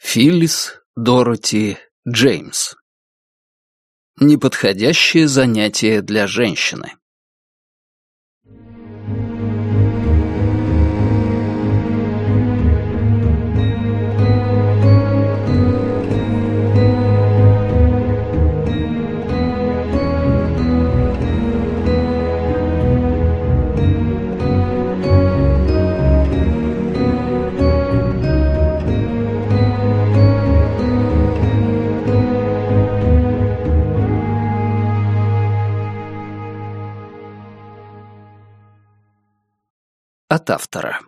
Филлис Дороти Джеймс. Неподходящее занятие для женщины От автора.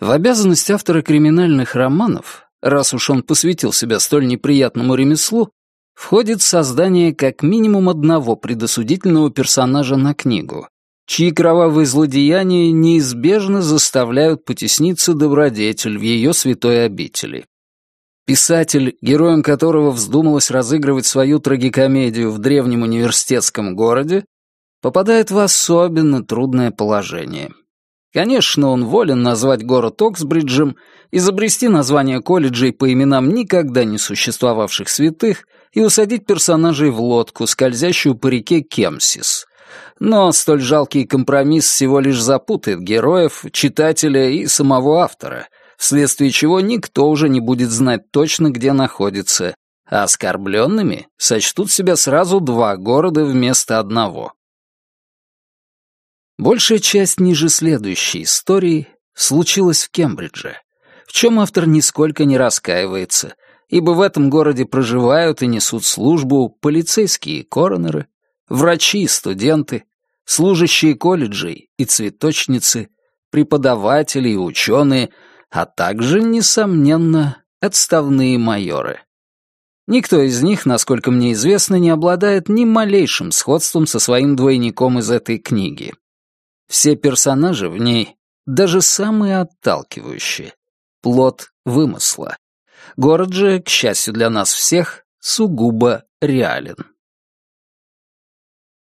В обязанность автора криминальных романов, раз уж он посвятил себя столь неприятному ремеслу, входит создание как минимум одного предосудительного персонажа на книгу, чьи кровавые злодеяния неизбежно заставляют потесниться добродетель в ее святой обители. Писатель, героем которого вздумалось разыгрывать свою трагикомедию в древнем университетском городе, попадает в особенно трудное положение. Конечно, он волен назвать город Оксбриджем, изобрести название колледжей по именам никогда не существовавших святых и усадить персонажей в лодку, скользящую по реке Кемсис. Но столь жалкий компромисс всего лишь запутает героев, читателя и самого автора, вследствие чего никто уже не будет знать точно, где находится, а оскорбленными сочтут себя сразу два города вместо одного. Большая часть ниже следующей истории случилась в Кембридже, в чем автор нисколько не раскаивается, ибо в этом городе проживают и несут службу полицейские коронеры, врачи и студенты, служащие колледжей и цветочницы, преподаватели и ученые, а также, несомненно, отставные майоры. Никто из них, насколько мне известно, не обладает ни малейшим сходством со своим двойником из этой книги. Все персонажи в ней, даже самые отталкивающие, плод вымысла. Город же, к счастью для нас всех, сугубо реален.